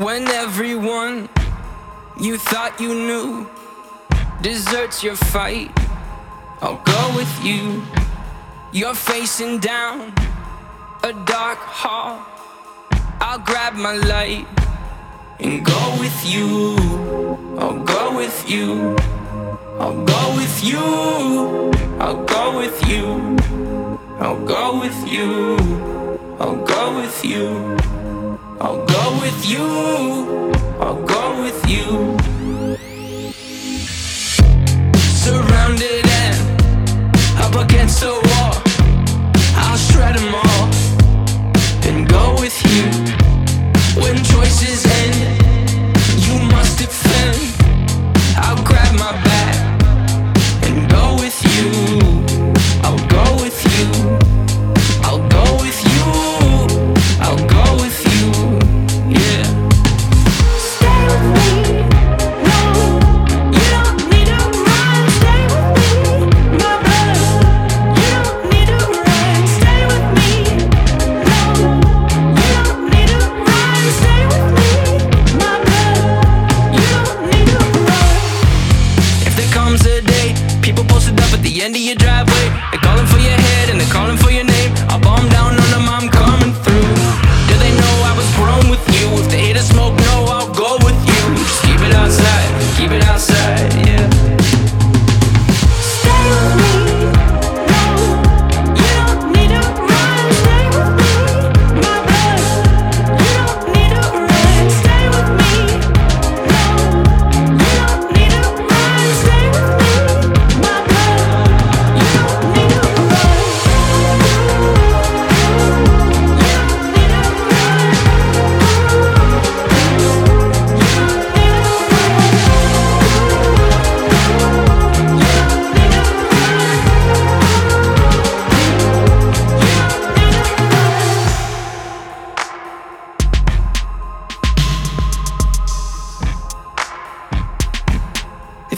When everyone you thought you knew deserts your fight, I'll go with you. You're facing down a dark hall. I'll grab my light and go with you. I'll go with you. I'll go with you. I'll go with you. I'll go with you. I'll go with you. I'll go with you. I'll go with you.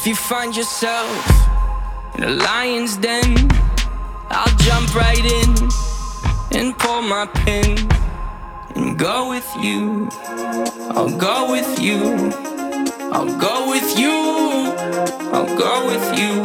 If you find yourself in a lion's den, I'll jump right in and pull my pin and go with you. I'll go with you. I'll go with you. I'll go with you.